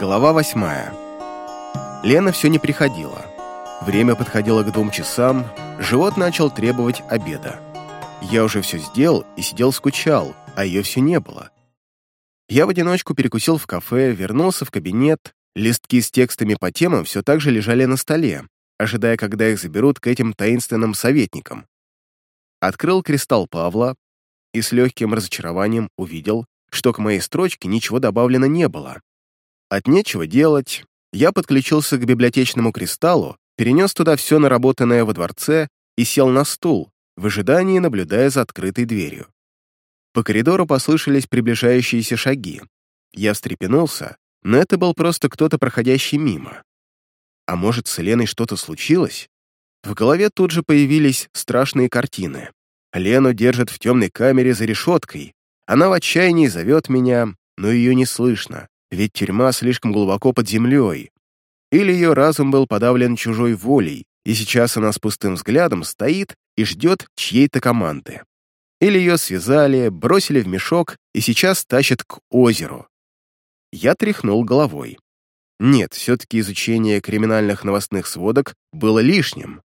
Глава восьмая. Лена все не приходила. Время подходило к двум часам, живот начал требовать обеда. Я уже все сделал и сидел скучал, а ее все не было. Я в одиночку перекусил в кафе, вернулся в кабинет, листки с текстами по темам все так же лежали на столе, ожидая, когда их заберут к этим таинственным советникам. Открыл кристалл Павла и с легким разочарованием увидел, что к моей строчке ничего добавлено не было. От нечего делать, я подключился к библиотечному кристаллу, перенес туда все наработанное во дворце и сел на стул, в ожидании наблюдая за открытой дверью. По коридору послышались приближающиеся шаги. Я встрепенулся, но это был просто кто-то, проходящий мимо. А может, с Леной что-то случилось? В голове тут же появились страшные картины. Лену держат в темной камере за решеткой. Она в отчаянии зовет меня, но ее не слышно ведь тюрьма слишком глубоко под землей. Или ее разум был подавлен чужой волей, и сейчас она с пустым взглядом стоит и ждет чьей-то команды. Или ее связали, бросили в мешок и сейчас тащат к озеру. Я тряхнул головой. Нет, все-таки изучение криминальных новостных сводок было лишним.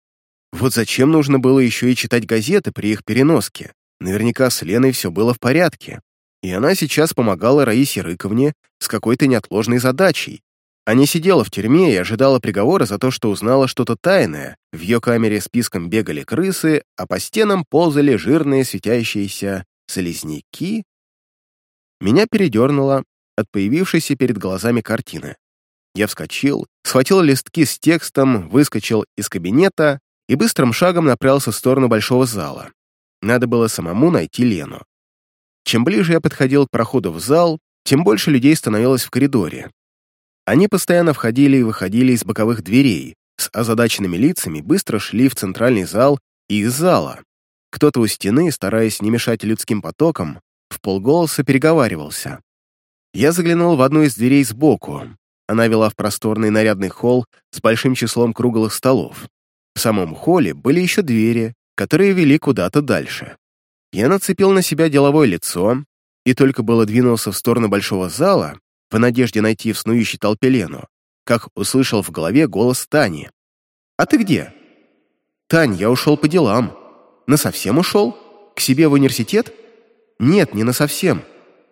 Вот зачем нужно было еще и читать газеты при их переноске? Наверняка с Леной все было в порядке и она сейчас помогала Раисе Рыковне с какой-то неотложной задачей, а не сидела в тюрьме и ожидала приговора за то, что узнала что-то тайное. В ее камере списком бегали крысы, а по стенам ползали жирные светящиеся слизняки. Меня передернуло от появившейся перед глазами картины. Я вскочил, схватил листки с текстом, выскочил из кабинета и быстрым шагом направился в сторону большого зала. Надо было самому найти Лену. Чем ближе я подходил к проходу в зал, тем больше людей становилось в коридоре. Они постоянно входили и выходили из боковых дверей, с озадаченными лицами быстро шли в центральный зал и из зала. Кто-то у стены, стараясь не мешать людским потокам, в полголоса переговаривался. Я заглянул в одну из дверей сбоку. Она вела в просторный нарядный холл с большим числом круглых столов. В самом холле были еще двери, которые вели куда-то дальше. Я нацепил на себя деловое лицо и только было двинулся в сторону большого зала, в надежде найти в снующей толпе Лену, как услышал в голове голос Тани. «А ты где?» «Тань, я ушел по делам». «Насовсем ушел? К себе в университет?» «Нет, не насовсем.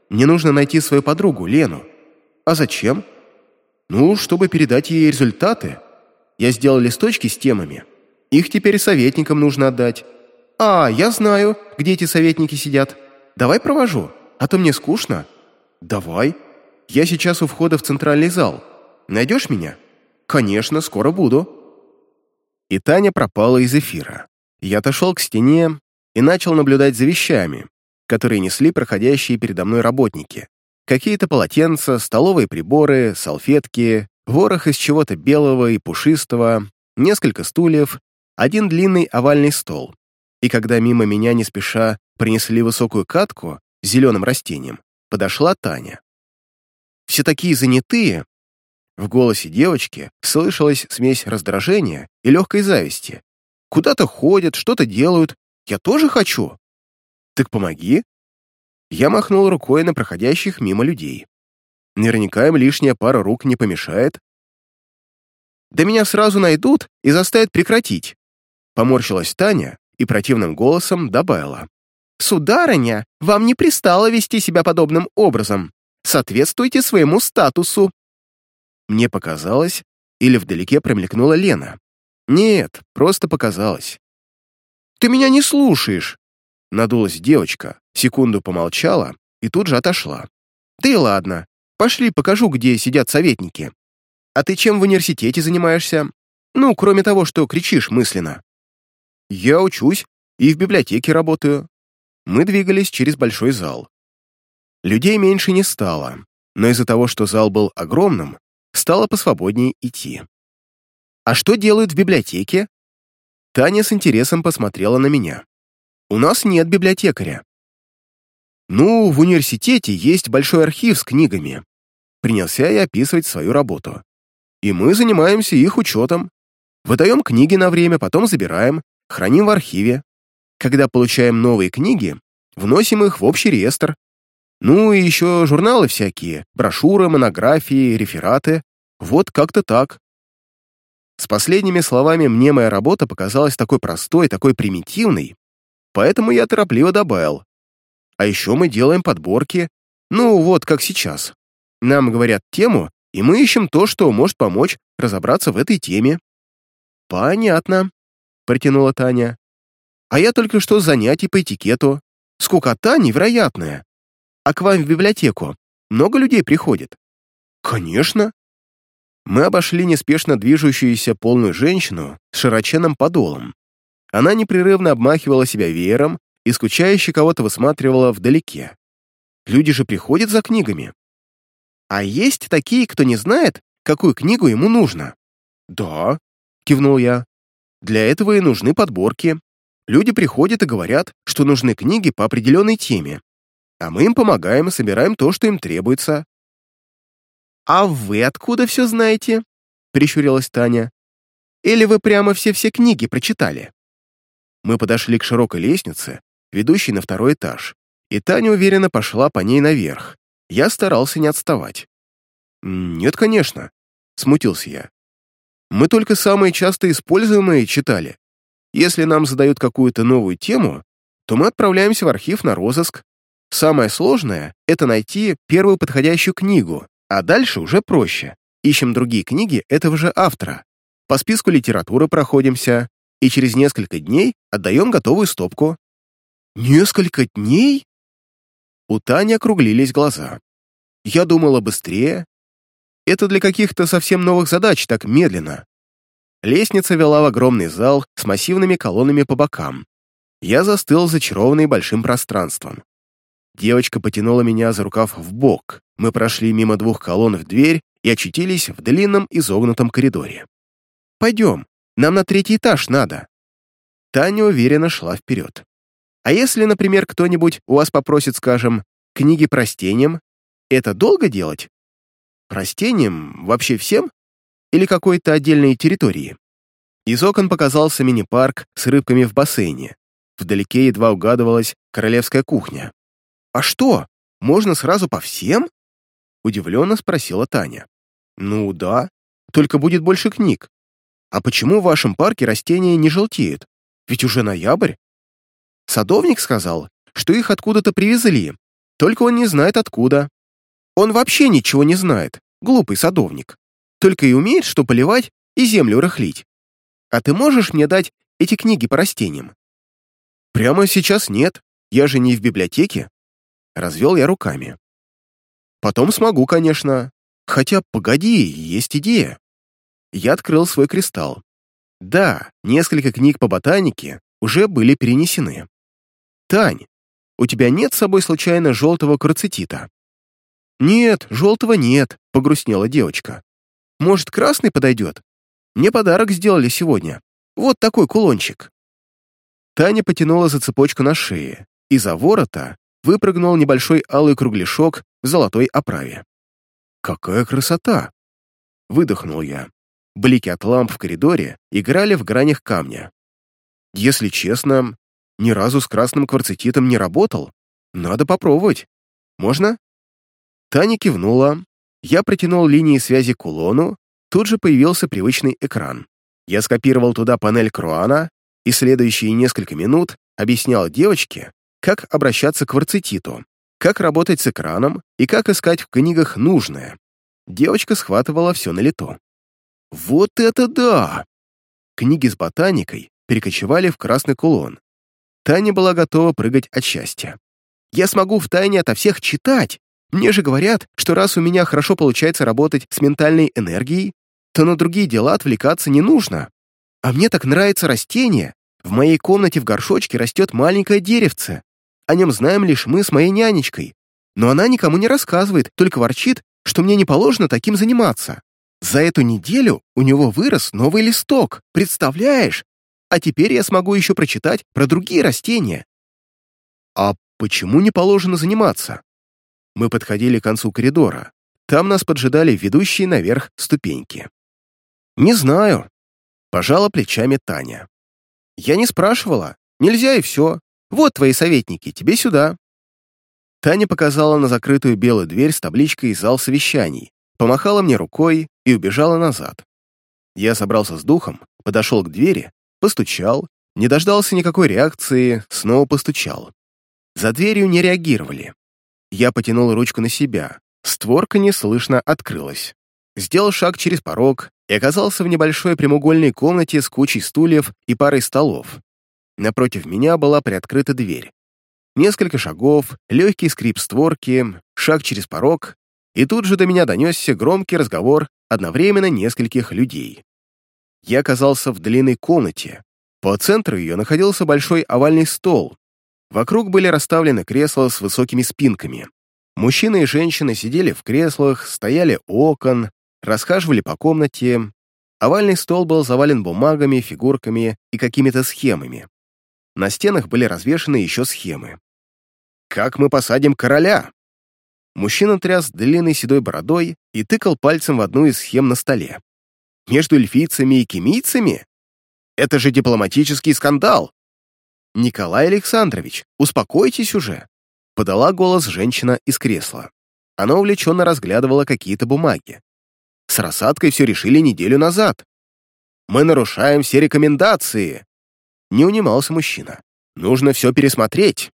Мне нужно найти свою подругу, Лену». «А зачем?» «Ну, чтобы передать ей результаты. Я сделал листочки с темами. Их теперь советникам нужно отдать. «А, я знаю, где эти советники сидят. Давай провожу, а то мне скучно». «Давай. Я сейчас у входа в центральный зал. Найдешь меня?» «Конечно, скоро буду». И Таня пропала из эфира. Я отошел к стене и начал наблюдать за вещами, которые несли проходящие передо мной работники. Какие-то полотенца, столовые приборы, салфетки, ворох из чего-то белого и пушистого, несколько стульев, один длинный овальный стол и когда мимо меня не спеша принесли высокую катку с зеленым растением, подошла Таня. Все такие занятые. В голосе девочки слышалась смесь раздражения и легкой зависти. Куда-то ходят, что-то делают. Я тоже хочу. Так помоги. Я махнул рукой на проходящих мимо людей. Наверняка им лишняя пара рук не помешает. Да меня сразу найдут и заставят прекратить. Поморщилась Таня, и противным голосом добавила. «Сударыня, вам не пристало вести себя подобным образом. Соответствуйте своему статусу». Мне показалось, или вдалеке промелькнула Лена. Нет, просто показалось. «Ты меня не слушаешь!» Надулась девочка, секунду помолчала и тут же отошла. «Да и ладно, пошли покажу, где сидят советники. А ты чем в университете занимаешься? Ну, кроме того, что кричишь мысленно». Я учусь и в библиотеке работаю. Мы двигались через большой зал. Людей меньше не стало, но из-за того, что зал был огромным, стало посвободнее идти. «А что делают в библиотеке?» Таня с интересом посмотрела на меня. «У нас нет библиотекаря». «Ну, в университете есть большой архив с книгами». Принялся я описывать свою работу. «И мы занимаемся их учетом. Выдаем книги на время, потом забираем, храним в архиве. Когда получаем новые книги, вносим их в общий реестр. Ну и еще журналы всякие, брошюры, монографии, рефераты. Вот как-то так. С последними словами мне моя работа показалась такой простой, такой примитивной, поэтому я торопливо добавил. А еще мы делаем подборки, ну вот как сейчас. Нам говорят тему, и мы ищем то, что может помочь разобраться в этой теме. «Понятно», — протянула Таня. «А я только что с занятий по этикету. Скукота невероятная. А к вам в библиотеку много людей приходит?» «Конечно». Мы обошли неспешно движущуюся полную женщину с широченным подолом. Она непрерывно обмахивала себя веером и скучающе кого-то высматривала вдалеке. Люди же приходят за книгами. А есть такие, кто не знает, какую книгу ему нужно. Да, кивнул я. Для этого и нужны подборки. Люди приходят и говорят, что нужны книги по определенной теме. А мы им помогаем и собираем то, что им требуется. «А вы откуда все знаете?» — прищурилась Таня. «Или вы прямо все-все книги прочитали?» Мы подошли к широкой лестнице, ведущей на второй этаж, и Таня уверенно пошла по ней наверх. Я старался не отставать. «Нет, конечно», — смутился я. «Мы только самые часто используемые читали. Если нам задают какую-то новую тему, то мы отправляемся в архив на розыск. Самое сложное — это найти первую подходящую книгу, а дальше уже проще. Ищем другие книги этого же автора. По списку литературы проходимся, и через несколько дней отдаем готовую стопку. «Несколько дней?» У Тани округлились глаза. Я думала быстрее. Это для каких-то совсем новых задач так медленно. Лестница вела в огромный зал с массивными колоннами по бокам. Я застыл зачарованный большим пространством. Девочка потянула меня за рукав в бок. Мы прошли мимо двух колонн в дверь и очутились в длинном изогнутом коридоре. «Пойдем, нам на третий этаж надо». Таня уверенно шла вперед. А если, например, кто-нибудь у вас попросит, скажем, книги по растениям, это долго делать? Растениям вообще всем? Или какой-то отдельной территории? Из окон показался мини-парк с рыбками в бассейне. Вдалеке едва угадывалась королевская кухня. «А что, можно сразу по всем?» Удивленно спросила Таня. «Ну да, только будет больше книг. А почему в вашем парке растения не желтеют? Ведь уже ноябрь. Садовник сказал, что их откуда-то привезли, только он не знает откуда. Он вообще ничего не знает, глупый садовник. Только и умеет, что поливать и землю рыхлить. А ты можешь мне дать эти книги по растениям? Прямо сейчас нет, я же не в библиотеке. Развел я руками. Потом смогу, конечно. Хотя, погоди, есть идея. Я открыл свой кристалл. Да, несколько книг по ботанике уже были перенесены. «Тань, у тебя нет с собой случайно желтого курцетита?» «Нет, желтого нет», — погрустнела девочка. «Может, красный подойдет? Мне подарок сделали сегодня. Вот такой кулончик». Таня потянула за цепочку на шее, и за ворота выпрыгнул небольшой алый кругляшок в золотой оправе. «Какая красота!» — выдохнул я. Блики от ламп в коридоре играли в гранях камня. Если честно, ни разу с красным кварцетитом не работал. Надо попробовать. Можно?» Таня кивнула. Я протянул линии связи к кулону. Тут же появился привычный экран. Я скопировал туда панель Круана и следующие несколько минут объяснял девочке, как обращаться к кварцетиту, как работать с экраном и как искать в книгах нужное. Девочка схватывала все на лету. «Вот это да!» Книги с ботаникой перекочевали в красный кулон, Таня была готова прыгать от счастья. «Я смогу втайне ото всех читать! Мне же говорят, что раз у меня хорошо получается работать с ментальной энергией, то на другие дела отвлекаться не нужно. А мне так нравится растение. В моей комнате в горшочке растет маленькое деревце. О нем знаем лишь мы с моей нянечкой. Но она никому не рассказывает, только ворчит, что мне не положено таким заниматься. За эту неделю у него вырос новый листок, представляешь? А теперь я смогу еще прочитать про другие растения. А почему не положено заниматься? Мы подходили к концу коридора. Там нас поджидали ведущие наверх ступеньки. «Не знаю», — пожала плечами Таня. «Я не спрашивала. Нельзя и все. Вот твои советники, тебе сюда». Таня показала на закрытую белую дверь с табличкой «Зал совещаний», помахала мне рукой и убежала назад. Я собрался с духом, подошел к двери, постучал, не дождался никакой реакции, снова постучал. За дверью не реагировали. Я потянул ручку на себя, створка неслышно открылась. Сделал шаг через порог и оказался в небольшой прямоугольной комнате с кучей стульев и парой столов. Напротив меня была приоткрыта дверь. Несколько шагов, легкий скрип створки, шаг через порог, и тут же до меня донесся громкий разговор одновременно нескольких людей. Я оказался в длинной комнате. По центру ее находился большой овальный стол. Вокруг были расставлены кресла с высокими спинками. Мужчины и женщины сидели в креслах, стояли у окон, расхаживали по комнате. Овальный стол был завален бумагами, фигурками и какими-то схемами. На стенах были развешаны еще схемы. «Как мы посадим короля?» Мужчина тряс длинной седой бородой и тыкал пальцем в одну из схем на столе. «Между эльфийцами и кемийцами? Это же дипломатический скандал!» «Николай Александрович, успокойтесь уже!» Подала голос женщина из кресла. Она увлеченно разглядывала какие-то бумаги. С рассадкой все решили неделю назад. «Мы нарушаем все рекомендации!» Не унимался мужчина. «Нужно все пересмотреть!»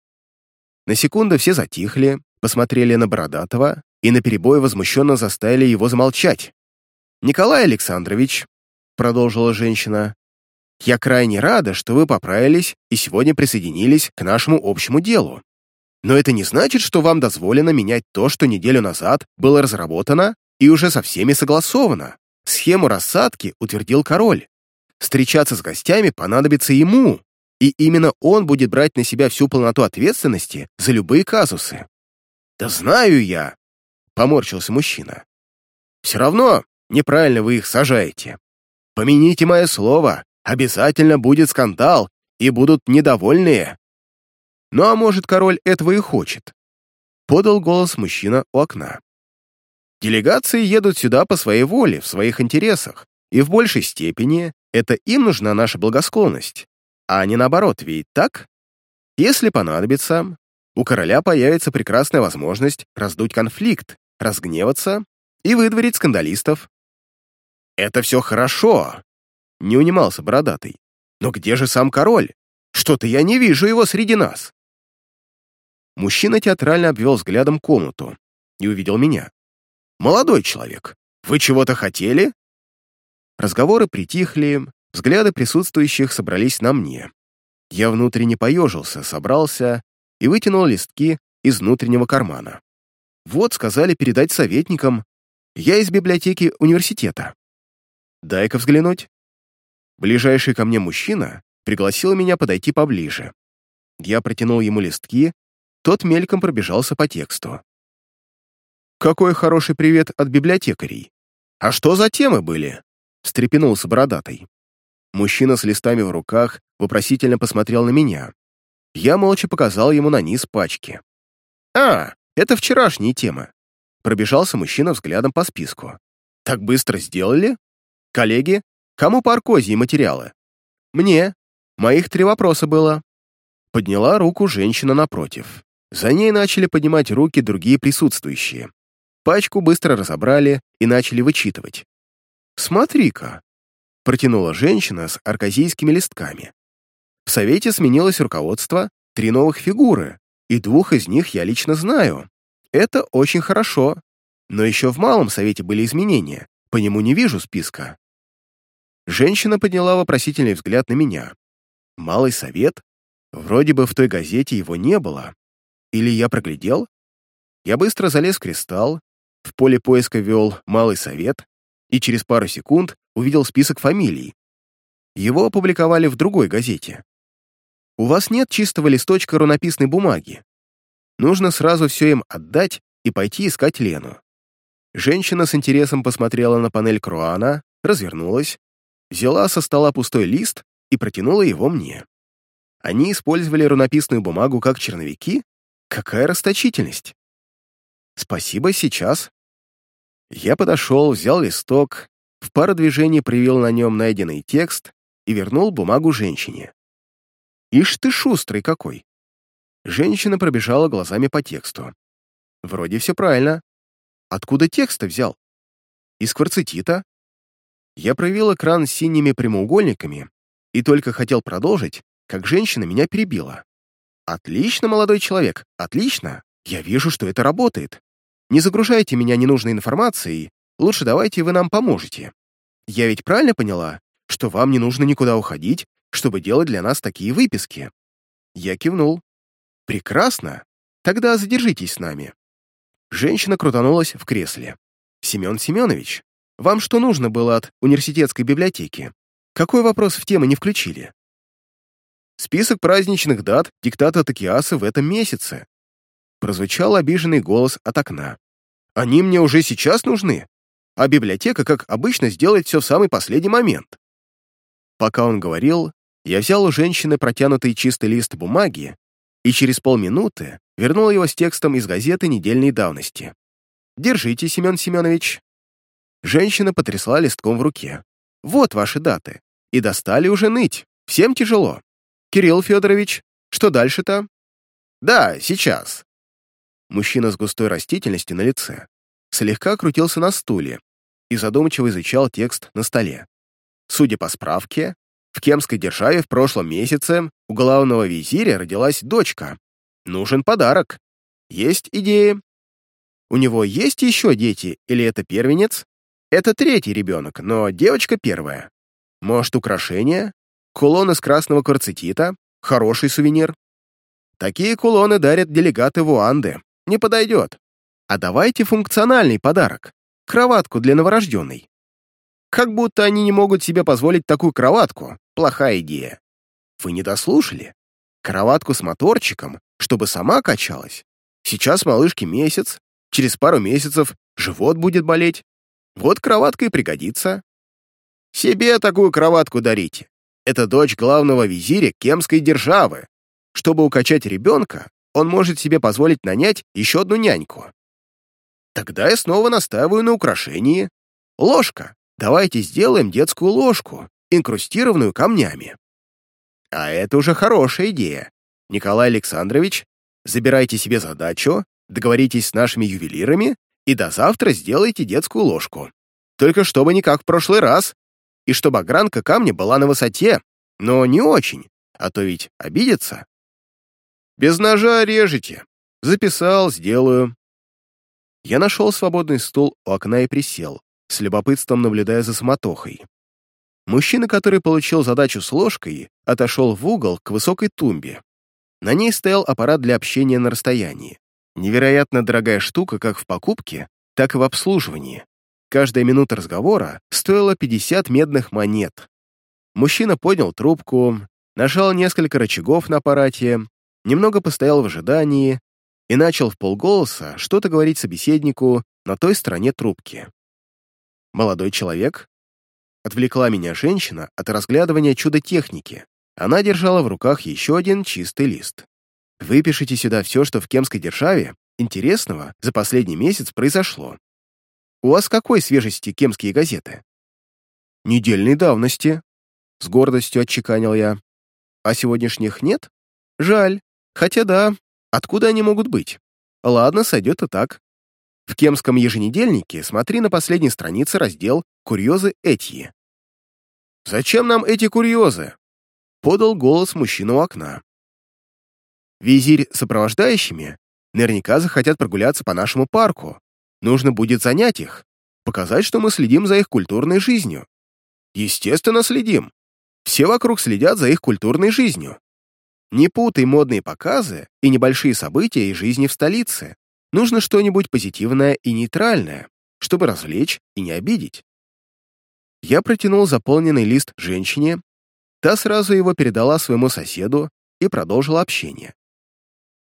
На секунду все затихли, посмотрели на Бородатого и наперебой возмущенно заставили его замолчать. «Николай Александрович», — продолжила женщина, «я крайне рада, что вы поправились и сегодня присоединились к нашему общему делу. Но это не значит, что вам дозволено менять то, что неделю назад было разработано и уже со всеми согласовано. Схему рассадки утвердил король. Встречаться с гостями понадобится ему, и именно он будет брать на себя всю полноту ответственности за любые казусы. «Да знаю я!» — поморщился мужчина. «Все равно неправильно вы их сажаете. Помяните мое слово, обязательно будет скандал, и будут недовольные. Ну а может, король этого и хочет?» Подал голос мужчина у окна. Делегации едут сюда по своей воле, в своих интересах, и в большей степени это им нужна наша благосклонность, а не наоборот, ведь так? Если понадобится, у короля появится прекрасная возможность раздуть конфликт, разгневаться и выдворить скандалистов. «Это все хорошо», — не унимался бородатый. «Но где же сам король? Что-то я не вижу его среди нас». Мужчина театрально обвел взглядом комнату и увидел меня. «Молодой человек, вы чего-то хотели?» Разговоры притихли, взгляды присутствующих собрались на мне. Я внутренне поежился, собрался и вытянул листки из внутреннего кармана. Вот, сказали передать советникам. Я из библиотеки университета. Дай-ка взглянуть. Ближайший ко мне мужчина пригласил меня подойти поближе. Я протянул ему листки, тот мельком пробежался по тексту. «Какой хороший привет от библиотекарей! А что за темы были?» — встрепенулся бородатый. Мужчина с листами в руках вопросительно посмотрел на меня. Я молча показал ему на низ пачки. «А, это вчерашняя тема». Пробежался мужчина взглядом по списку. «Так быстро сделали? Коллеги, кому по материалы?» «Мне. Моих три вопроса было». Подняла руку женщина напротив. За ней начали поднимать руки другие присутствующие. Пачку быстро разобрали и начали вычитывать. «Смотри-ка», — протянула женщина с арказийскими листками. В Совете сменилось руководство, три новых фигуры, и двух из них я лично знаю. Это очень хорошо. Но еще в Малом Совете были изменения, по нему не вижу списка. Женщина подняла вопросительный взгляд на меня. Малый Совет? Вроде бы в той газете его не было. Или я проглядел? Я быстро залез в кристалл, в поле поиска ввел Малый Совет и через пару секунд увидел список фамилий. Его опубликовали в другой газете. У вас нет чистого листочка рунописной бумаги. Нужно сразу все им отдать и пойти искать Лену. Женщина с интересом посмотрела на панель Круана, развернулась, взяла со стола пустой лист и протянула его мне. Они использовали рунописную бумагу как черновики? Какая расточительность! Спасибо, сейчас. Я подошел, взял листок, в пару движений привел на нем найденный текст и вернул бумагу женщине. Ишь ты шустрый какой!» Женщина пробежала глазами по тексту. Вроде все правильно. Откуда текст-то взял? Из кварцетита? Я провел экран синими прямоугольниками и только хотел продолжить, как женщина меня перебила. «Отлично, молодой человек, отлично. Я вижу, что это работает. Не загружайте меня ненужной информацией, лучше давайте вы нам поможете. Я ведь правильно поняла, что вам не нужно никуда уходить, чтобы делать для нас такие выписки?» Я кивнул. «Прекрасно. Тогда задержитесь с нами». Женщина крутанулась в кресле. «Семен Семенович, вам что нужно было от университетской библиотеки? Какой вопрос в темы не включили?» «Список праздничных дат диктата Токиаса в этом месяце», прозвучал обиженный голос от окна. «Они мне уже сейчас нужны, а библиотека, как обычно, сделает все в самый последний момент». Пока он говорил, я взял у женщины протянутый чистый лист бумаги и через полминуты вернул его с текстом из газеты недельной давности. «Держите, Семен Семенович». Женщина потрясла листком в руке. «Вот ваши даты. И достали уже ныть. Всем тяжело. Кирилл Федорович, что дальше-то?» «Да, сейчас». Мужчина с густой растительностью на лице слегка крутился на стуле и задумчиво изучал текст на столе. Судя по справке, в Кемской державе в прошлом месяце у главного визиря родилась дочка. Нужен подарок. Есть идеи? У него есть еще дети, или это первенец? Это третий ребенок, но девочка первая. Может, украшение? Кулон из красного кварцетита? Хороший сувенир. Такие кулоны дарят делегаты Вуанды. Не подойдет. А давайте функциональный подарок. Кроватку для новорожденной. Как будто они не могут себе позволить такую кроватку. Плохая идея. Вы не дослушали? Кроватку с моторчиком, чтобы сама качалась. Сейчас малышке месяц, через пару месяцев живот будет болеть. Вот кроватка и пригодится. Себе такую кроватку дарите. Это дочь главного визиря Кемской державы. Чтобы укачать ребенка, он может себе позволить нанять еще одну няньку. Тогда я снова настаиваю на украшении. Ложка. Давайте сделаем детскую ложку инкрустированную камнями. А это уже хорошая идея. Николай Александрович, забирайте себе задачу, договоритесь с нашими ювелирами и до завтра сделайте детскую ложку. Только чтобы не как в прошлый раз, и чтобы огранка камня была на высоте, но не очень, а то ведь обидится. Без ножа режете. Записал, сделаю. Я нашел свободный стул у окна и присел, с любопытством наблюдая за самотохой. Мужчина, который получил задачу с ложкой, отошел в угол к высокой тумбе. На ней стоял аппарат для общения на расстоянии. Невероятно дорогая штука как в покупке, так и в обслуживании. Каждая минута разговора стоила 50 медных монет. Мужчина поднял трубку, нажал несколько рычагов на аппарате, немного постоял в ожидании и начал в полголоса что-то говорить собеседнику на той стороне трубки. Молодой человек Отвлекла меня женщина от разглядывания чудо-техники. Она держала в руках еще один чистый лист. «Выпишите сюда все, что в Кемской державе интересного за последний месяц произошло. У вас какой свежести кемские газеты?» «Недельной давности», — с гордостью отчеканил я. «А сегодняшних нет? Жаль. Хотя да, откуда они могут быть? Ладно, сойдет и так. В Кемском еженедельнике смотри на последней странице раздел «Курьезы Этьи». «Зачем нам эти курьезы?» — подал голос мужчина у окна. «Визирь с сопровождающими наверняка захотят прогуляться по нашему парку. Нужно будет занять их, показать, что мы следим за их культурной жизнью. Естественно, следим. Все вокруг следят за их культурной жизнью. Не путай модные показы и небольшие события из жизни в столице. Нужно что-нибудь позитивное и нейтральное, чтобы развлечь и не обидеть. Я протянул заполненный лист женщине, та сразу его передала своему соседу и продолжила общение.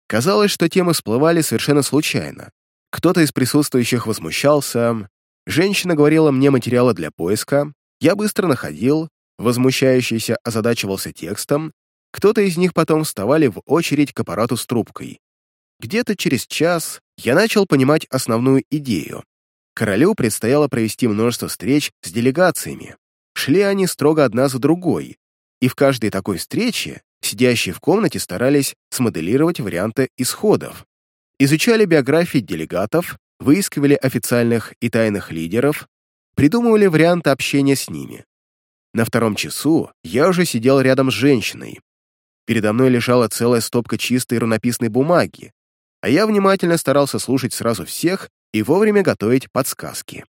Казалось, что темы всплывали совершенно случайно. Кто-то из присутствующих возмущался, женщина говорила мне материалы для поиска, я быстро находил, возмущающийся озадачивался текстом, кто-то из них потом вставали в очередь к аппарату с трубкой. Где-то через час я начал понимать основную идею. Королю предстояло провести множество встреч с делегациями. Шли они строго одна за другой, и в каждой такой встрече сидящие в комнате старались смоделировать варианты исходов, изучали биографии делегатов, выискивали официальных и тайных лидеров, придумывали варианты общения с ними. На втором часу я уже сидел рядом с женщиной. Передо мной лежала целая стопка чистой рунописной бумаги, а я внимательно старался слушать сразу всех и вовремя готовить подсказки.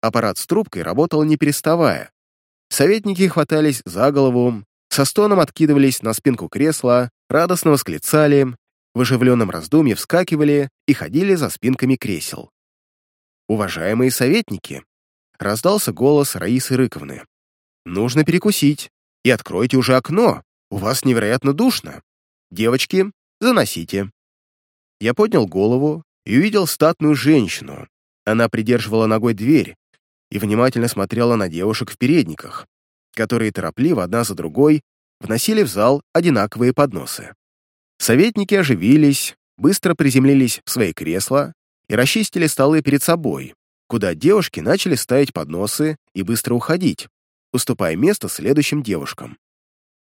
Аппарат с трубкой работал не переставая. Советники хватались за голову, со стоном откидывались на спинку кресла, радостно восклицали, в оживленном раздумье вскакивали и ходили за спинками кресел. «Уважаемые советники!» — раздался голос Раисы Рыковны. «Нужно перекусить. И откройте уже окно. У вас невероятно душно. Девочки, заносите». Я поднял голову и увидел статную женщину. Она придерживала ногой дверь и внимательно смотрела на девушек в передниках, которые торопливо одна за другой вносили в зал одинаковые подносы. Советники оживились, быстро приземлились в свои кресла и расчистили столы перед собой, куда девушки начали ставить подносы и быстро уходить, уступая место следующим девушкам.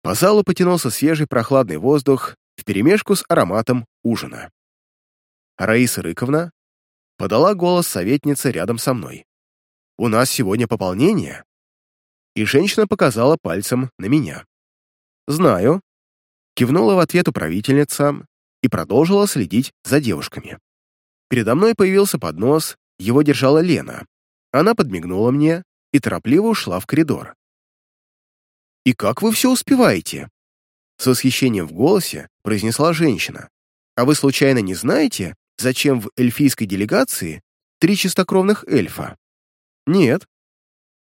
По залу потянулся свежий прохладный воздух вперемешку с ароматом ужина. Раиса Рыковна подала голос советнице рядом со мной. «У нас сегодня пополнение». И женщина показала пальцем на меня. «Знаю», — кивнула в ответ управительница и продолжила следить за девушками. Передо мной появился поднос, его держала Лена. Она подмигнула мне и торопливо ушла в коридор. «И как вы все успеваете?» С восхищением в голосе произнесла женщина. «А вы случайно не знаете, зачем в эльфийской делегации три чистокровных эльфа?» «Нет».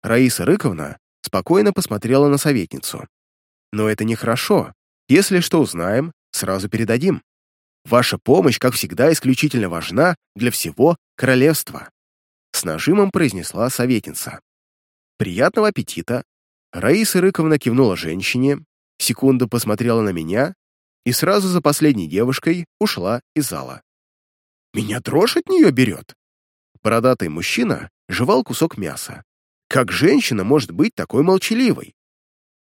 Раиса Рыковна спокойно посмотрела на советницу. «Но это нехорошо. Если что узнаем, сразу передадим. Ваша помощь, как всегда, исключительно важна для всего королевства», с нажимом произнесла советница. «Приятного аппетита!» Раиса Рыковна кивнула женщине, секунду посмотрела на меня и сразу за последней девушкой ушла из зала. «Меня дрожь от нее берет!» Бородатый мужчина жевал кусок мяса. «Как женщина может быть такой молчаливой?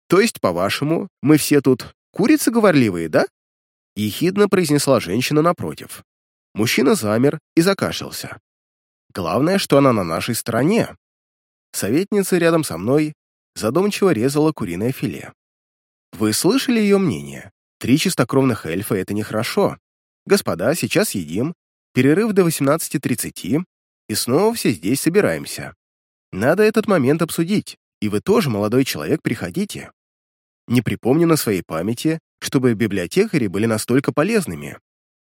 То есть, по-вашему, мы все тут курицы говорливые, да?» Ехидно произнесла женщина напротив. Мужчина замер и закашлялся. «Главное, что она на нашей стороне». Советница рядом со мной задумчиво резала куриное филе. «Вы слышали ее мнение? Три чистокровных эльфа — это нехорошо. Господа, сейчас едим, перерыв до 18.30, и снова все здесь собираемся. Надо этот момент обсудить, и вы тоже, молодой человек, приходите. Не припомню на своей памяти, чтобы библиотекари были настолько полезными.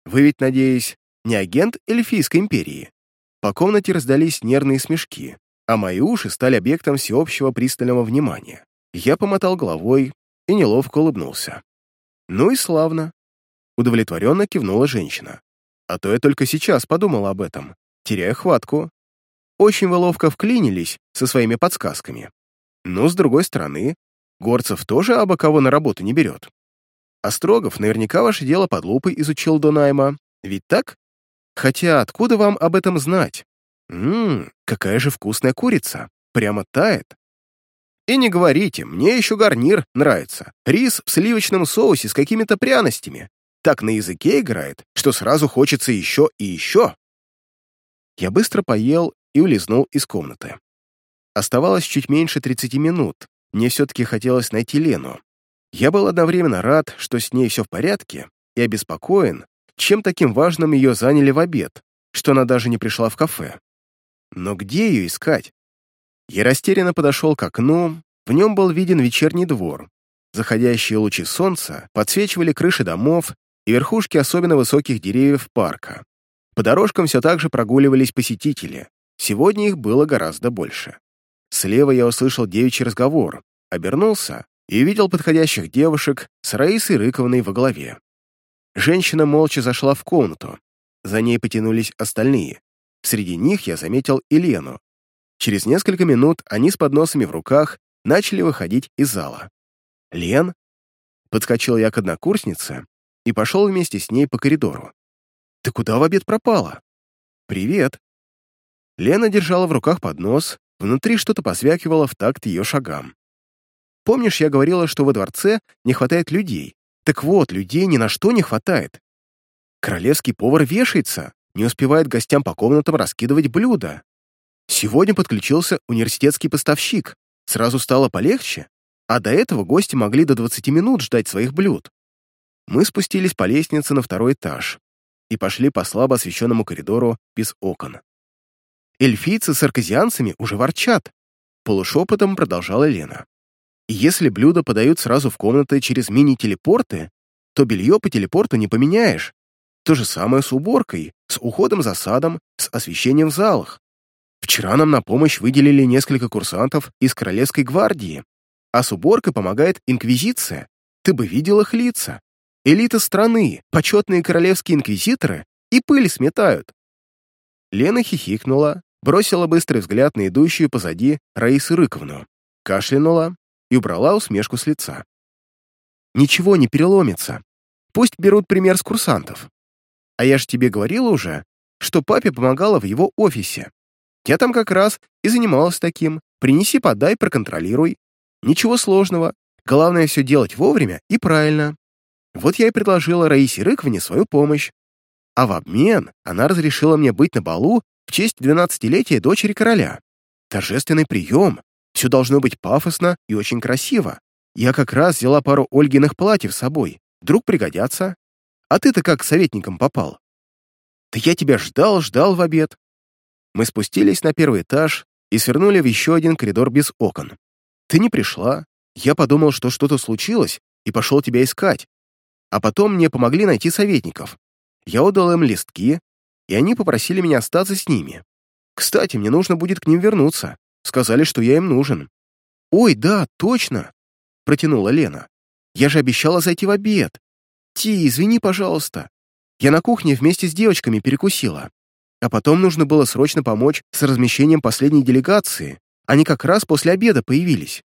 Вы ведь, надеюсь, не агент Эльфийской империи?» По комнате раздались нервные смешки, а мои уши стали объектом всеобщего пристального внимания. Я помотал головой и неловко улыбнулся. «Ну и славно!» Удовлетворенно кивнула женщина. А то я только сейчас подумал об этом, теряя хватку. Очень вы вклинились со своими подсказками. Но, с другой стороны, Горцев тоже абы кого на работу не берет. Острогов наверняка ваше дело под лупой изучил до найма, ведь так? Хотя откуда вам об этом знать? Ммм, какая же вкусная курица. Прямо тает. И не говорите, мне еще гарнир нравится. Рис в сливочном соусе с какими-то пряностями. Так на языке играет, что сразу хочется еще и еще. Я быстро поел и улизнул из комнаты. Оставалось чуть меньше 30 минут. Мне все-таки хотелось найти Лену. Я был одновременно рад, что с ней все в порядке, и обеспокоен, чем таким важным ее заняли в обед, что она даже не пришла в кафе. Но где ее искать? Я растерянно подошел к окну, в нем был виден вечерний двор. Заходящие лучи солнца подсвечивали крыши домов и верхушки особенно высоких деревьев парка. По дорожкам все так же прогуливались посетители. Сегодня их было гораздо больше. Слева я услышал девичий разговор, обернулся и увидел подходящих девушек с Раисой Рыковной во главе. Женщина молча зашла в комнату. За ней потянулись остальные. Среди них я заметил и Лену. Через несколько минут они с подносами в руках начали выходить из зала. «Лен?» Подскочил я к однокурснице и пошел вместе с ней по коридору. «Ты куда в обед пропала?» «Привет». Лена держала в руках поднос, внутри что-то посвякивало в такт ее шагам. «Помнишь, я говорила, что во дворце не хватает людей, Так вот, людей ни на что не хватает. Королевский повар вешается, не успевает гостям по комнатам раскидывать блюда. Сегодня подключился университетский поставщик. Сразу стало полегче, а до этого гости могли до 20 минут ждать своих блюд. Мы спустились по лестнице на второй этаж и пошли по слабо освещенному коридору без окон. Эльфийцы с арказианцами уже ворчат, полушепотом продолжала Лена. Если блюда подают сразу в комнаты через мини-телепорты, то белье по телепорту не поменяешь. То же самое с уборкой, с уходом за садом, с освещением в залах. Вчера нам на помощь выделили несколько курсантов из Королевской гвардии, а с уборкой помогает Инквизиция. Ты бы видел их лица. Элита страны, почетные королевские инквизиторы и пыль сметают. Лена хихикнула, бросила быстрый взгляд на идущую позади Раису Рыковну, кашлянула и убрала усмешку с лица. «Ничего не переломится. Пусть берут пример с курсантов. А я же тебе говорила уже, что папе помогала в его офисе. Я там как раз и занималась таким. Принеси, подай, проконтролируй. Ничего сложного. Главное все делать вовремя и правильно. Вот я и предложила Раисе Рыковне свою помощь. А в обмен она разрешила мне быть на балу в честь двенадцатилетия дочери короля. Торжественный прием. Все должно быть пафосно и очень красиво. Я как раз взяла пару Ольгиных платьев с собой. Вдруг пригодятся. А ты-то как советником попал? Да я тебя ждал, ждал в обед. Мы спустились на первый этаж и свернули в еще один коридор без окон. Ты не пришла. Я подумал, что что-то случилось, и пошел тебя искать. А потом мне помогли найти советников. Я отдал им листки, и они попросили меня остаться с ними. Кстати, мне нужно будет к ним вернуться. Сказали, что я им нужен. «Ой, да, точно!» — протянула Лена. «Я же обещала зайти в обед. Ти, извини, пожалуйста. Я на кухне вместе с девочками перекусила. А потом нужно было срочно помочь с размещением последней делегации. Они как раз после обеда появились.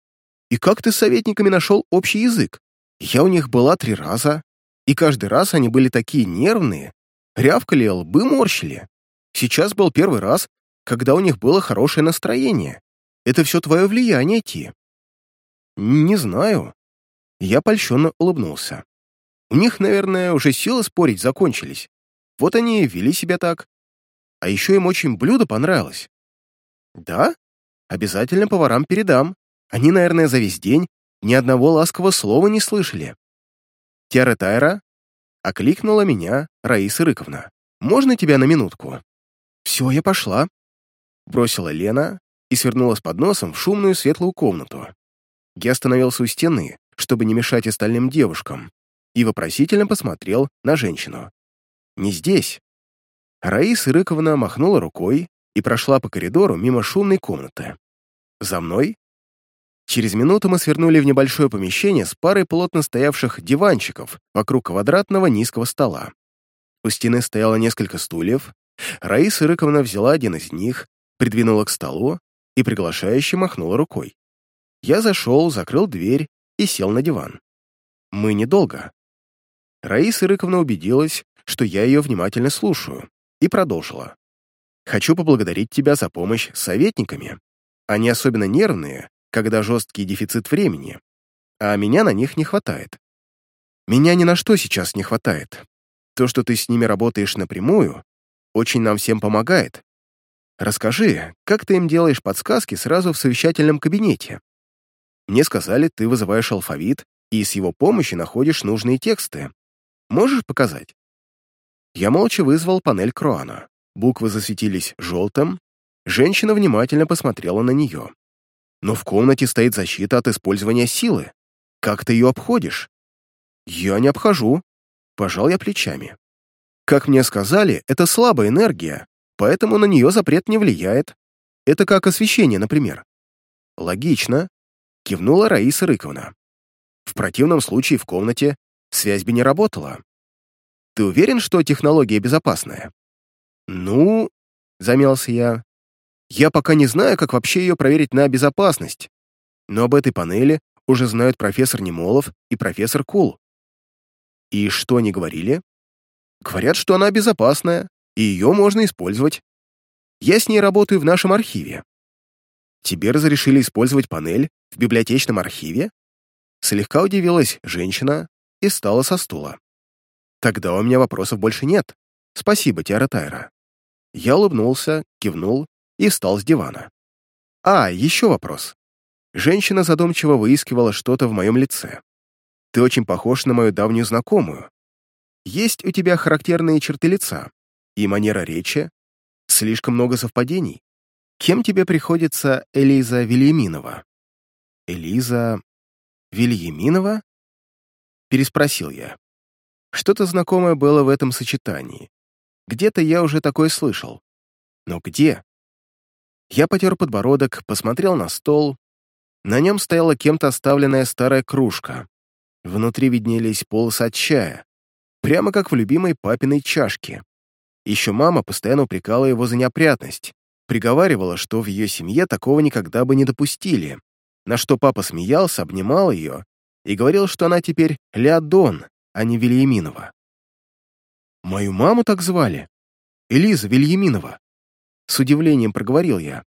И как ты с советниками нашел общий язык? Я у них была три раза, и каждый раз они были такие нервные, рявкали, лбы морщили. Сейчас был первый раз, когда у них было хорошее настроение. Это все твое влияние, Ти. Не знаю. Я польщенно улыбнулся. У них, наверное, уже силы спорить закончились. Вот они и вели себя так. А еще им очень блюдо понравилось. Да? Обязательно поварам передам. Они, наверное, за весь день ни одного ласкового слова не слышали. Тиара Тайра окликнула меня Раиса Рыковна. «Можно тебя на минутку?» «Все, я пошла», — бросила Лена и свернула с подносом в шумную светлую комнату. Я остановился у стены, чтобы не мешать остальным девушкам, и вопросительно посмотрел на женщину. «Не здесь, Раиса Рыковна махнула рукой и прошла по коридору мимо шумной комнаты. «За мной?» Через минуту мы свернули в небольшое помещение с парой плотно стоявших диванчиков вокруг квадратного низкого стола. У стены стояло несколько стульев. Раиса Рыковна взяла один из них, придвинула к столу и приглашающе махнула рукой. Я зашел, закрыл дверь и сел на диван. Мы недолго. Раиса Рыковна убедилась, что я ее внимательно слушаю, и продолжила. «Хочу поблагодарить тебя за помощь с советниками. Они особенно нервные, когда жесткий дефицит времени, а меня на них не хватает. Меня ни на что сейчас не хватает. То, что ты с ними работаешь напрямую, очень нам всем помогает. Расскажи, как ты им делаешь подсказки сразу в совещательном кабинете? Мне сказали, ты вызываешь алфавит и с его помощью находишь нужные тексты. Можешь показать? Я молча вызвал панель Круана. Буквы засветились желтым. Женщина внимательно посмотрела на нее. «Но в комнате стоит защита от использования силы. Как ты ее обходишь?» «Я не обхожу», — пожал я плечами. «Как мне сказали, это слабая энергия, поэтому на нее запрет не влияет. Это как освещение, например». «Логично», — кивнула Раиса Рыковна. «В противном случае в комнате связь бы не работала. Ты уверен, что технология безопасная?» «Ну...» — замялся я. «Я пока не знаю, как вообще ее проверить на безопасность. Но об этой панели уже знают профессор Немолов и профессор Кул». «И что они говорили?» «Говорят, что она безопасная, и ее можно использовать. Я с ней работаю в нашем архиве». «Тебе разрешили использовать панель в библиотечном архиве?» Слегка удивилась женщина, и встала со стула. «Тогда у меня вопросов больше нет. Спасибо, Тиара Тайра». Я улыбнулся, кивнул и встал с дивана. «А, еще вопрос». Женщина задумчиво выискивала что-то в моем лице. «Ты очень похож на мою давнюю знакомую. Есть у тебя характерные черты лица и манера речи. Слишком много совпадений. Кем тебе приходится Элиза Вильяминова?» «Элиза Вильяминова?» Переспросил я. Что-то знакомое было в этом сочетании. Где-то я уже такое слышал. Но где? Я потер подбородок, посмотрел на стол. На нем стояла кем-то оставленная старая кружка. Внутри виднелись полосы от чая, прямо как в любимой папиной чашке. Еще мама постоянно упрекала его за неопрятность, приговаривала, что в ее семье такого никогда бы не допустили, на что папа смеялся, обнимал ее и говорил, что она теперь Леодон, а не Вильяминова. «Мою маму так звали? Элиза Вильяминова?» С удивлением проговорил я.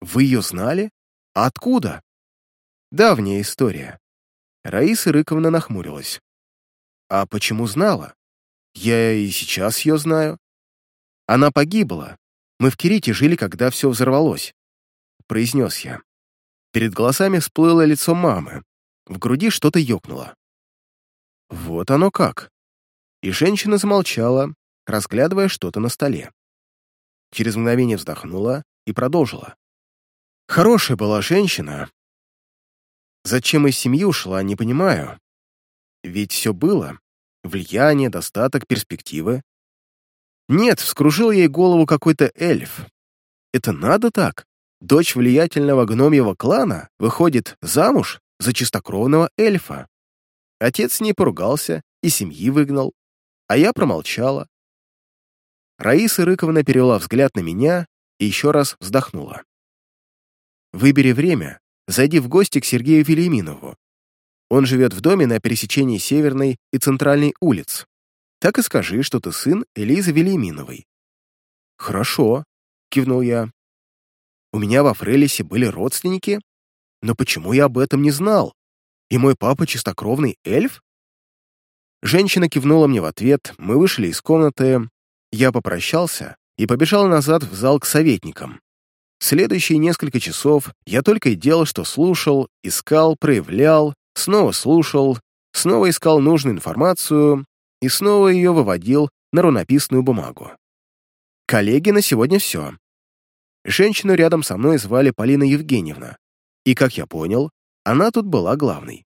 «Вы ее знали? А откуда?» «Давняя история». Раиса Рыковна нахмурилась. «А почему знала? Я и сейчас ее знаю. Она погибла. Мы в Кирите жили, когда все взорвалось», — произнес я. Перед глазами всплыло лицо мамы. В груди что-то ёкнуло. Вот оно как. И женщина замолчала, разглядывая что-то на столе. Через мгновение вздохнула и продолжила. Хорошая была женщина. Зачем из семьи ушла, не понимаю. Ведь все было. Влияние, достаток, перспективы. Нет, вскружил ей голову какой-то эльф. Это надо так? Дочь влиятельного гномьего клана выходит замуж за чистокровного эльфа. Отец с ней поругался и семьи выгнал, а я промолчала. Раиса Рыковна перевела взгляд на меня и еще раз вздохнула. «Выбери время, зайди в гости к Сергею Велиминову. Он живет в доме на пересечении Северной и Центральной улиц. Так и скажи, что ты сын Элизы Велиминовой». «Хорошо», — кивнул я. «У меня во Фрелисе были родственники, но почему я об этом не знал? И мой папа чистокровный эльф?» Женщина кивнула мне в ответ, мы вышли из комнаты, я попрощался и побежал назад в зал к советникам. Следующие несколько часов я только и делал, что слушал, искал, проявлял, снова слушал, снова искал нужную информацию и снова ее выводил на рунописную бумагу. Коллеги, на сегодня все. Женщину рядом со мной звали Полина Евгеньевна, и, как я понял, она тут была главной.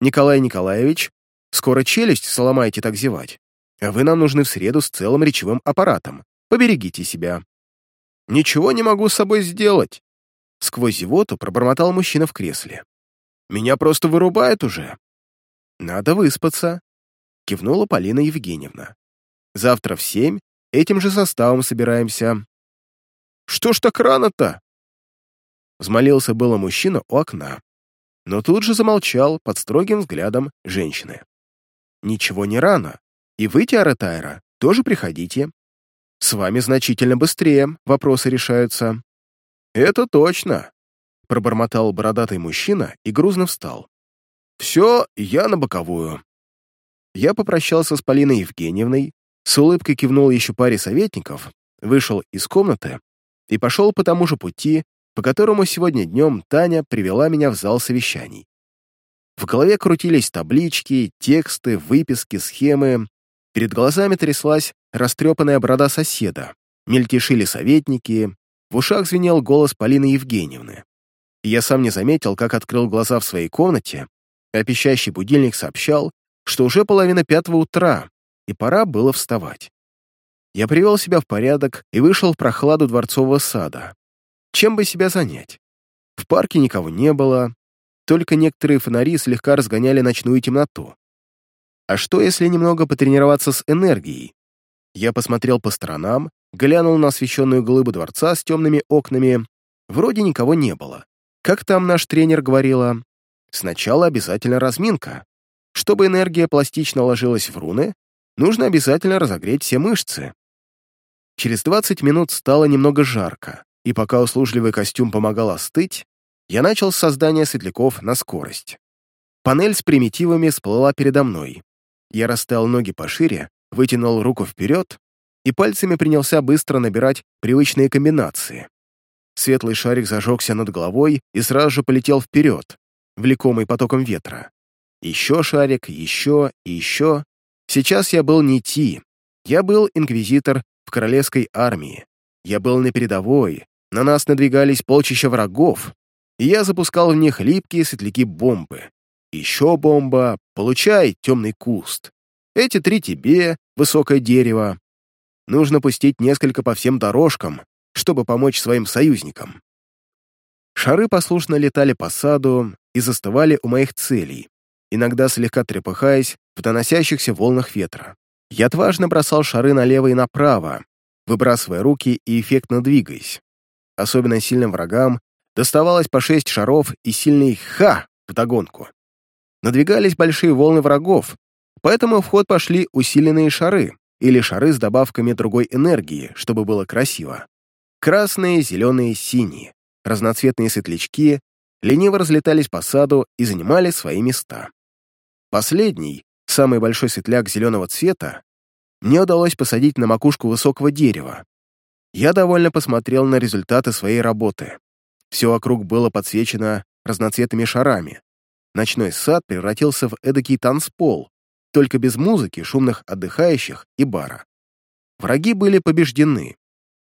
Николай Николаевич Скоро челюсть сломаете так зевать. А вы нам нужны в среду с целым речевым аппаратом. Поберегите себя». «Ничего не могу с собой сделать», — сквозь зевоту пробормотал мужчина в кресле. «Меня просто вырубает уже». «Надо выспаться», — кивнула Полина Евгеньевна. «Завтра в семь этим же составом собираемся». «Что ж так рано-то?» Взмолился было мужчина у окна, но тут же замолчал под строгим взглядом женщины. Ничего не рано. И вы, Тиара Тайра, тоже приходите. С вами значительно быстрее вопросы решаются. Это точно, пробормотал бородатый мужчина и грузно встал. Все, я на боковую. Я попрощался с Полиной Евгеньевной, с улыбкой кивнул еще паре советников, вышел из комнаты и пошел по тому же пути, по которому сегодня днем Таня привела меня в зал совещаний. В голове крутились таблички, тексты, выписки, схемы. Перед глазами тряслась растрепанная борода соседа. Мельтешили советники. В ушах звенел голос Полины Евгеньевны. Я сам не заметил, как открыл глаза в своей комнате, а пищащий будильник сообщал, что уже половина пятого утра, и пора было вставать. Я привел себя в порядок и вышел в прохладу дворцового сада. Чем бы себя занять? В парке никого не было, только некоторые фонари слегка разгоняли ночную темноту. А что, если немного потренироваться с энергией? Я посмотрел по сторонам, глянул на освещенную глыбу дворца с темными окнами. Вроде никого не было. Как там наш тренер говорила? Сначала обязательно разминка. Чтобы энергия пластично ложилась в руны, нужно обязательно разогреть все мышцы. Через 20 минут стало немного жарко, и пока услужливый костюм помогал остыть, я начал с создания светляков на скорость. Панель с примитивами всплыла передо мной. Я расставил ноги пошире, вытянул руку вперед и пальцами принялся быстро набирать привычные комбинации. Светлый шарик зажегся над головой и сразу же полетел вперед, влекомый потоком ветра. Еще шарик, еще и еще. Сейчас я был не Ти. Я был инквизитор в королевской армии. Я был на передовой, на нас надвигались полчища врагов, и я запускал в них липкие светляки бомбы. Еще бомба, получай, темный куст. Эти три тебе, высокое дерево. Нужно пустить несколько по всем дорожкам, чтобы помочь своим союзникам. Шары послушно летали по саду и застывали у моих целей, иногда слегка трепыхаясь в доносящихся волнах ветра. Я отважно бросал шары налево и направо, выбрасывая руки и эффектно двигаясь. Особенно сильным врагам доставалось по шесть шаров и сильный «ха» вдогонку. Надвигались большие волны врагов, поэтому в ход пошли усиленные шары или шары с добавками другой энергии, чтобы было красиво. Красные, зеленые, синие, разноцветные светлячки лениво разлетались по саду и занимали свои места. Последний, самый большой светляк зеленого цвета, мне удалось посадить на макушку высокого дерева. Я довольно посмотрел на результаты своей работы. Все вокруг было подсвечено разноцветными шарами. Ночной сад превратился в эдакий танцпол, только без музыки, шумных отдыхающих и бара. Враги были побеждены,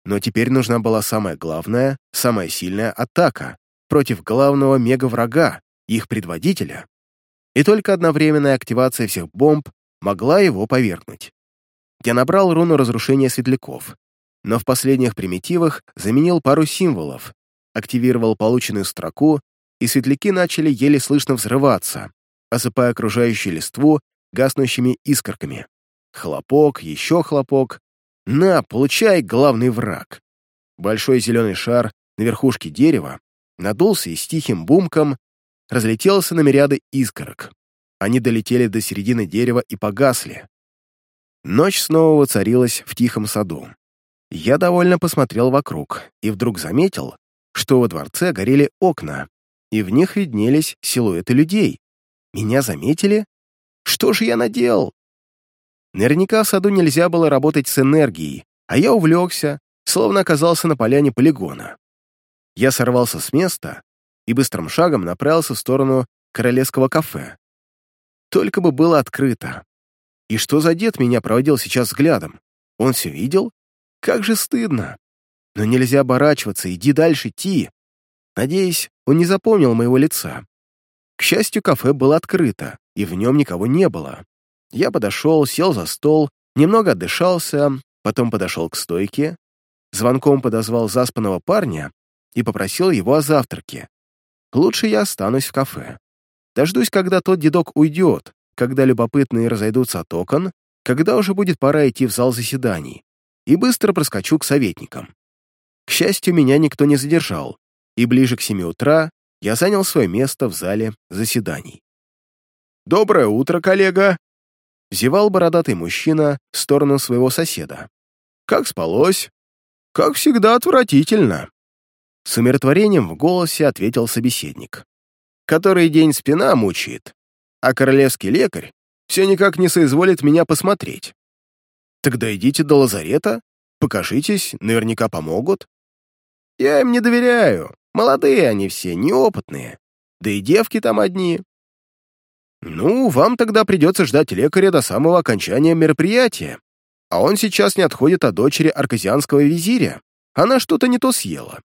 но теперь нужна была самая главная, самая сильная атака против главного мега-врага, их предводителя. И только одновременная активация всех бомб могла его повергнуть. Я набрал руну разрушения светляков, но в последних примитивах заменил пару символов, активировал полученную строку, и светляки начали еле слышно взрываться, осыпая окружающую листву гаснущими искорками. Хлопок, еще хлопок. На, получай, главный враг. Большой зеленый шар на верхушке дерева надулся и с тихим бумком разлетелся на мириады искорок. Они долетели до середины дерева и погасли. Ночь снова воцарилась в тихом саду. Я довольно посмотрел вокруг и вдруг заметил, что во дворце горели окна, и в них виднелись силуэты людей. Меня заметили? Что же я наделал? Наверняка в саду нельзя было работать с энергией, а я увлекся, словно оказался на поляне полигона. Я сорвался с места и быстрым шагом направился в сторону королевского кафе. Только бы было открыто. И что за дед меня проводил сейчас взглядом? Он все видел? Как же стыдно. Но нельзя оборачиваться, иди дальше, Ти. Надеюсь, он не запомнил моего лица. К счастью, кафе было открыто, и в нем никого не было. Я подошел, сел за стол, немного отдышался, потом подошел к стойке, звонком подозвал заспанного парня и попросил его о завтраке. Лучше я останусь в кафе. Дождусь, когда тот дедок уйдет, когда любопытные разойдутся от окон, когда уже будет пора идти в зал заседаний, и быстро проскочу к советникам. К счастью, меня никто не задержал, и ближе к семи утра я занял свое место в зале заседаний. «Доброе утро, коллега!» Зевал бородатый мужчина в сторону своего соседа. «Как спалось?» «Как всегда, отвратительно!» С умиротворением в голосе ответил собеседник. «Который день спина мучает, а королевский лекарь все никак не соизволит меня посмотреть. Тогда идите до лазарета, покажитесь, наверняка помогут. Я им не доверяю, молодые они все, неопытные, да и девки там одни. Ну, вам тогда придется ждать лекаря до самого окончания мероприятия, а он сейчас не отходит от дочери арказианского визиря. Она что-то не то съела.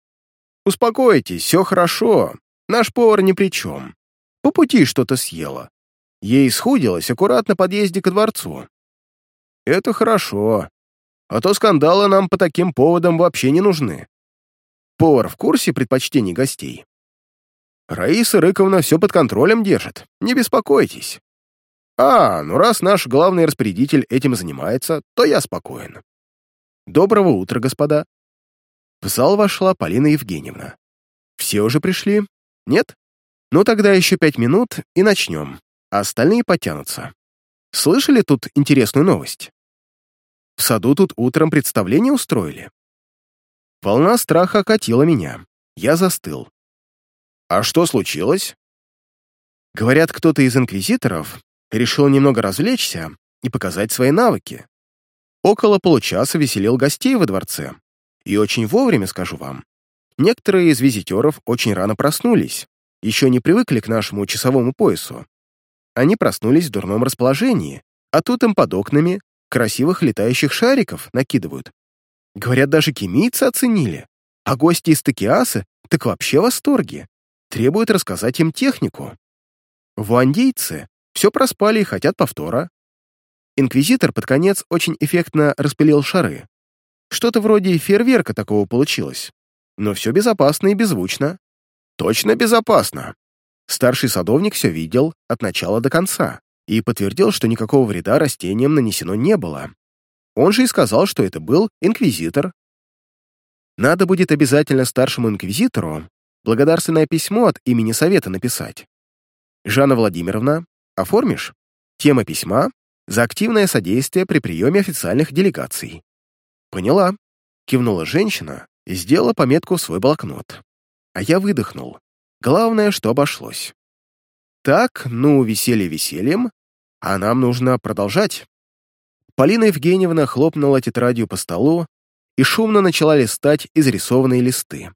Успокойтесь, все хорошо, наш повар ни при чем. По пути что-то съела. Ей схудилось аккуратно подъезде ко дворцу. Это хорошо. А то скандалы нам по таким поводам вообще не нужны. Повар в курсе предпочтений гостей. Раиса Рыковна все под контролем держит, не беспокойтесь. А, ну раз наш главный распорядитель этим занимается, то я спокоен. Доброго утра, господа. В зал вошла Полина Евгеньевна. Все уже пришли? Нет? Ну тогда еще пять минут и начнем а остальные потянутся. Слышали тут интересную новость? В саду тут утром представление устроили. Волна страха окатила меня. Я застыл. А что случилось? Говорят, кто-то из инквизиторов решил немного развлечься и показать свои навыки. Около получаса веселил гостей во дворце. И очень вовремя, скажу вам. Некоторые из визитеров очень рано проснулись, еще не привыкли к нашему часовому поясу. Они проснулись в дурном расположении, а тут им под окнами красивых летающих шариков накидывают. Говорят, даже кемийцы оценили, а гости из Токиасы так вообще в восторге. Требуют рассказать им технику. Вуандейцы все проспали и хотят повтора. Инквизитор под конец очень эффектно распылил шары. Что-то вроде фейерверка такого получилось. Но все безопасно и беззвучно. Точно безопасно. Старший садовник все видел от начала до конца и подтвердил, что никакого вреда растениям нанесено не было. Он же и сказал, что это был инквизитор. Надо будет обязательно старшему инквизитору благодарственное письмо от имени совета написать. Жанна Владимировна, оформишь? Тема письма за активное содействие при приеме официальных делегаций. Поняла. Кивнула женщина и сделала пометку в свой блокнот. А я выдохнул. Главное, что обошлось. Так, ну, веселье весельем, а нам нужно продолжать. Полина Евгеньевна хлопнула тетрадью по столу и шумно начала листать изрисованные листы.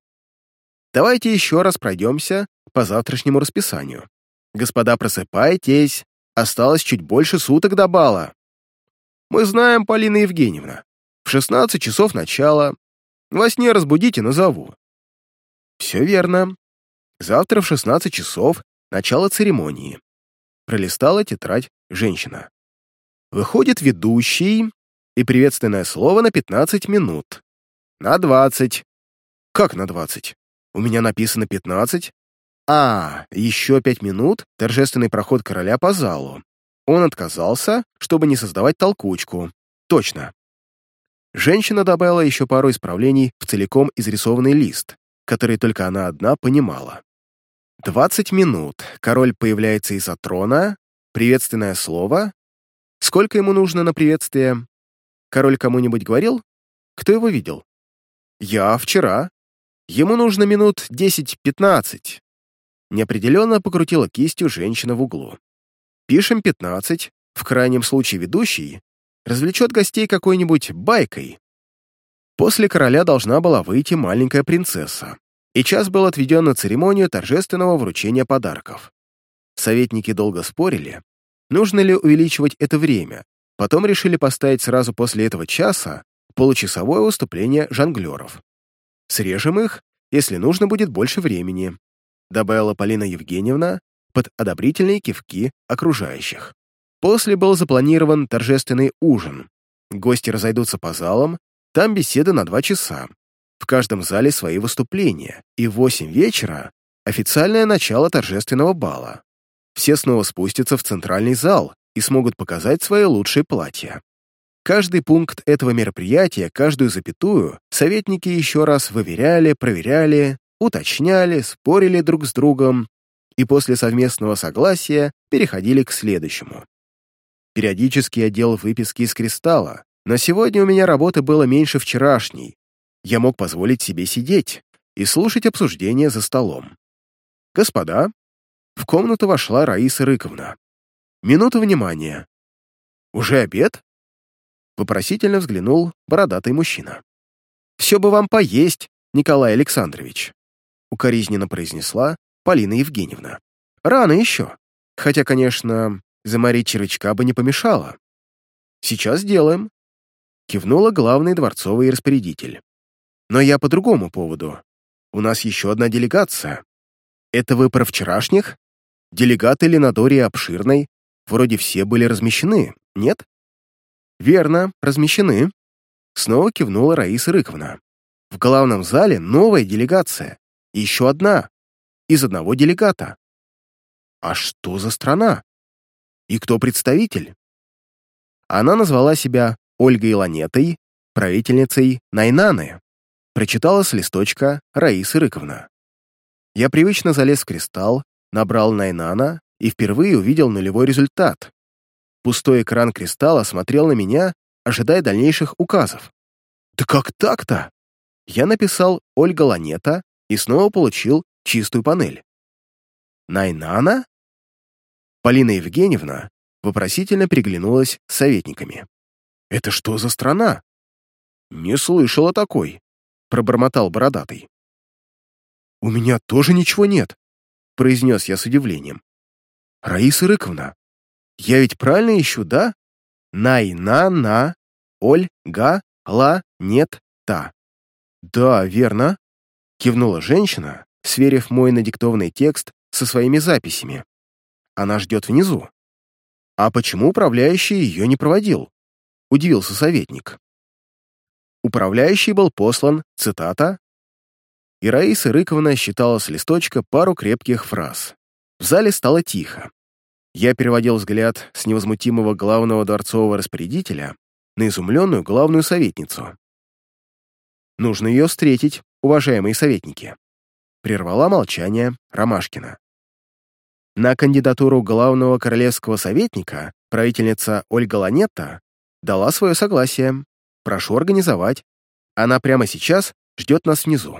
Давайте еще раз пройдемся по завтрашнему расписанию. Господа, просыпайтесь, осталось чуть больше суток до бала. Мы знаем, Полина Евгеньевна, в 16 часов начала. Во сне разбудите, назову. Все верно. Завтра в 16 часов начало церемонии. Пролистала тетрадь женщина. Выходит ведущий, и приветственное слово на 15 минут. На 20. Как на 20? У меня написано 15. А, еще 5 минут торжественный проход короля по залу. Он отказался, чтобы не создавать толкучку. Точно. Женщина добавила еще пару исправлений в целиком изрисованный лист, который только она одна понимала. 20 минут. Король появляется из-за трона, Приветственное слово? Сколько ему нужно на приветствие? Король кому-нибудь говорил? Кто его видел? Я вчера. Ему нужно минут 10-15. Неопределенно покрутила кистью женщина в углу. Пишем 15, в крайнем случае ведущий, развлечет гостей какой-нибудь байкой. После короля должна была выйти маленькая принцесса, и час был отведен на церемонию торжественного вручения подарков. Советники долго спорили, нужно ли увеличивать это время, потом решили поставить сразу после этого часа получасовое выступление жонглеров. Срежем их, если нужно будет больше времени, добавила Полина Евгеньевна под одобрительные кивки окружающих. После был запланирован торжественный ужин. Гости разойдутся по залам, там беседа на два часа. В каждом зале свои выступления, и в восемь вечера официальное начало торжественного бала все снова спустятся в центральный зал и смогут показать свои лучшие платья. Каждый пункт этого мероприятия, каждую запятую, советники еще раз выверяли, проверяли, уточняли, спорили друг с другом и после совместного согласия переходили к следующему. Периодически я делал выписки из кристалла, но сегодня у меня работы было меньше вчерашней. Я мог позволить себе сидеть и слушать обсуждения за столом. «Господа, в комнату вошла Раиса Рыковна. Минута внимания. «Уже обед?» Вопросительно взглянул бородатый мужчина. «Все бы вам поесть, Николай Александрович», укоризненно произнесла Полина Евгеньевна. «Рано еще. Хотя, конечно, заморить червячка бы не помешало. Сейчас сделаем», кивнула главный дворцовый распорядитель. «Но я по другому поводу. У нас еще одна делегация. Это вы про вчерашних?» Делегаты Ленадории обширной, вроде все были размещены, нет? Верно, размещены. Снова кивнула Раиса Рыковна. В главном зале новая делегация. Еще одна. Из одного делегата. А что за страна? И кто представитель? Она назвала себя Ольгой Ланетой, правительницей Найнаны. Прочитала с листочка Раисы Рыковна. Я привычно залез в кристалл, набрал Найнана и впервые увидел нулевой результат. Пустой экран кристалла смотрел на меня, ожидая дальнейших указов. «Да как так-то?» Я написал «Ольга Ланета» и снова получил чистую панель. «Найнана?» Полина Евгеньевна вопросительно переглянулась с советниками. «Это что за страна?» «Не слышала такой», — пробормотал бородатый. «У меня тоже ничего нет», — произнес я с удивлением. «Раиса Рыковна, я ведь правильно ищу, да? Най-на-на, Оль-га-ла-нет-та». «Да, верно», — кивнула женщина, сверив мой надиктованный текст со своими записями. «Она ждет внизу». «А почему управляющий ее не проводил?» — удивился советник. Управляющий был послан, цитата, и Раиса Рыковна считала с листочка пару крепких фраз. В зале стало тихо. Я переводил взгляд с невозмутимого главного дворцового распорядителя на изумленную главную советницу. «Нужно ее встретить, уважаемые советники», прервала молчание Ромашкина. На кандидатуру главного королевского советника правительница Ольга Ланетта дала свое согласие. Прошу организовать. Она прямо сейчас ждет нас внизу.